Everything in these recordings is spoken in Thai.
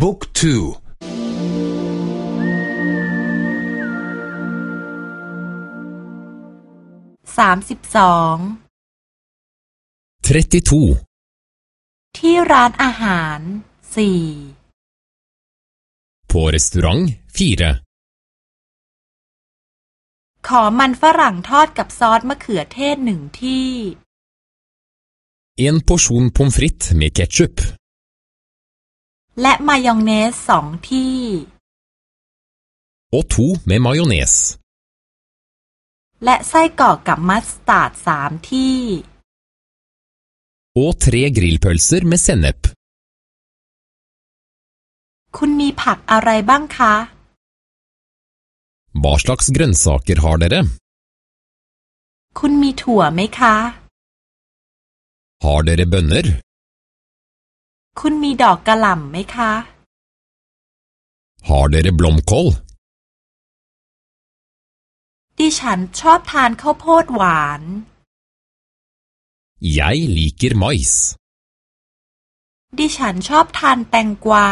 บุ๊กทูสามสิบสองที่ร้านอาหารสี่ På restaurant fire ขอมันฝรั่งทอดกับซอสมะเขือเทศหนึ่งที่ En porsjon pommes frites med ketchup และมายองเนสสองที่ Og to med majones และไส้กรอกกับมัสตาร์ดสามที่ Og tre grillpølser med sennep คุณมีผักอะไรบ้างคะ Hva slags grønnsaker har dere? คุณมีถั่วไหมคะ Har dere bønner? คุณมีดอกกระหล่ำไหมคะ Har dere blomkål? ดิฉันชอบทานข้าวโพดหวาน Jeg liker mais. ดิฉันชอบทานแตงกวา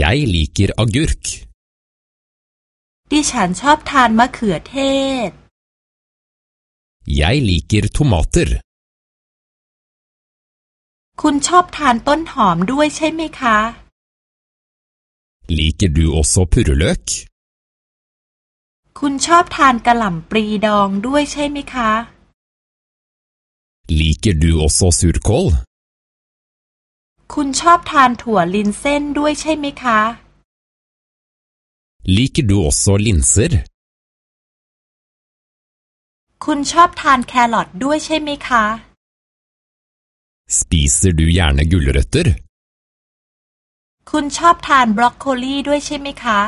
Jeg liker agurk. ดิฉันชอบทานมะเขือเทศ Jeg liker tomater. คุณชอบทานต้นหอมด้วยใช่ไหมคะ Liker du også purreløk? คุณชอบทานกระหล่ำปลีดองด้วยใช่ไหมคะ Liker du også surkål? คุณชอบทานถั่วลินเส้นด้วยใช่ไหมคะ Liker du også linser? คุณชอบทานแครอทด้วยใช่ไหมคะ Spiser du gjerne gulrøtter? คุณชอบทานบรอกโคลีด้วยใช่ไหมคะ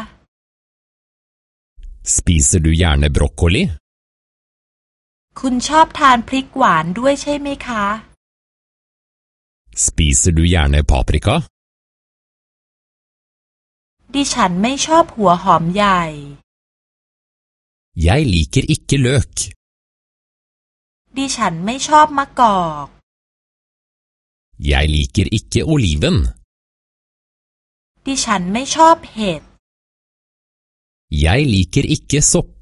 Spiser du gjerne broccoli? คุณชอบทานพริกหวานด้วยใช่ไหมคะ Spiser du gjerne paprika? ดิฉันไม่ชอบหัวหอมใหญ่ Jeg liker ikke løk. ดิฉันไม่ชอบมะกอก Jeg liker ikke oliven. ดิฉันไม่ชอบเห็ด Jeg liker ikke sopp.